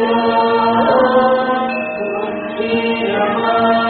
Thank you.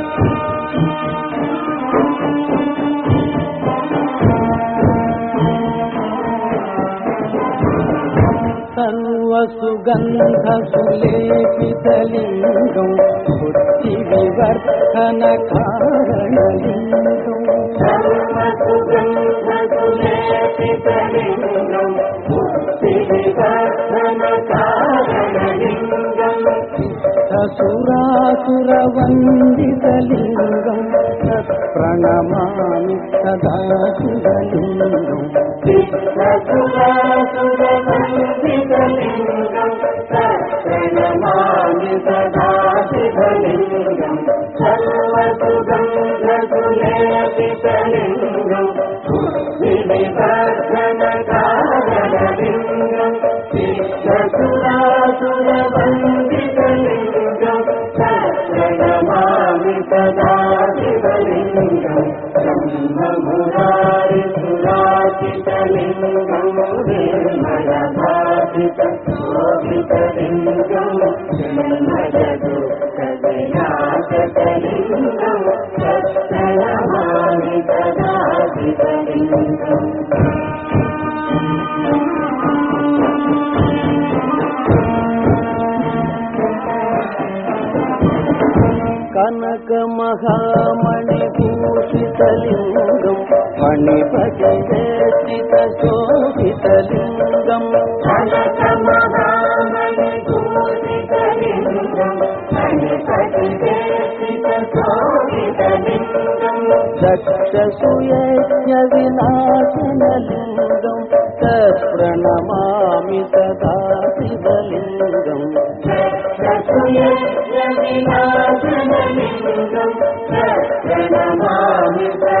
सुगन्ध बुद्धिविवर्धनकारणलिङ्गम् पितलिङ्गले बुद्धिविवर्धनकार సురాసురవందితలింగం ప్రణమామి సదా శివలింగం ప్రణమామి సదా శివలింగం సర్వసుగంధసులేపితలింగం వివర్ధన కనక మహామణి భూషితలింగం మణిపతి వేషిత శోభితలింగం. దక్షసుయజ్ఞ వినాశనలింగం తత్ప్రణమామి సదా శివలింగం చక్షుయజ్ఞ వినాశనలింగం ప్రణమామి సదా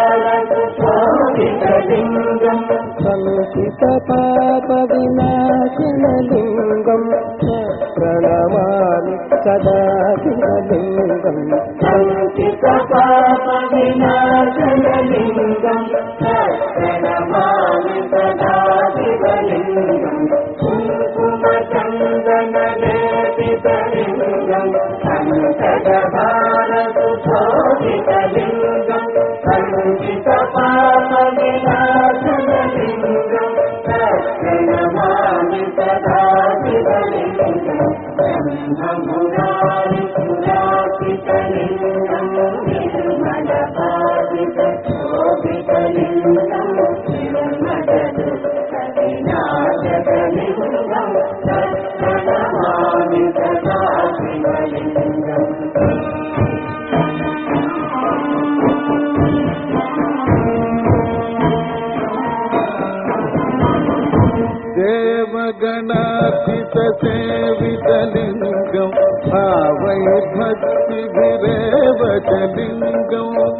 పాప వినాశనలింగం ప్రణమామి సదా శివలింగం సంచిత పాప వినాశనలింగం ప్రణమామి సదా శివలింగం ब्रह्ममुदारिपुरापितलिङ्गम् निर्मलपादितशोभितलिङ्गम् దేవగణాధిత సేవితలింగం భావై భక్తిభిరేవచలింగం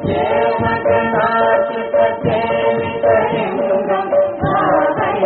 దేవగణాచిత సేవితలింగం భావయ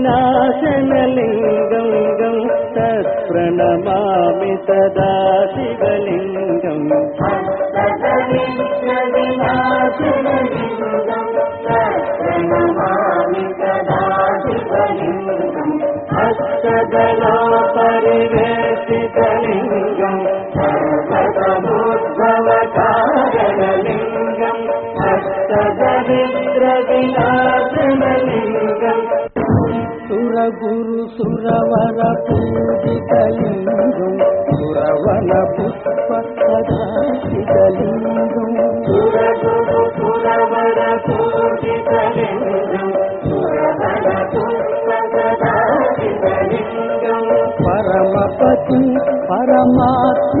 विनाशनलिङ्गं गं तत्प्रणमामि सदा शिवलिङ्गम्। अष्टदला परिवेशितलिङ्गम् जलिङ्गम् अष्टदविद्रविला గురు సురవర పూజితలింగం సురవన పుష్ప పరమపతి పరమాత్మకలింగం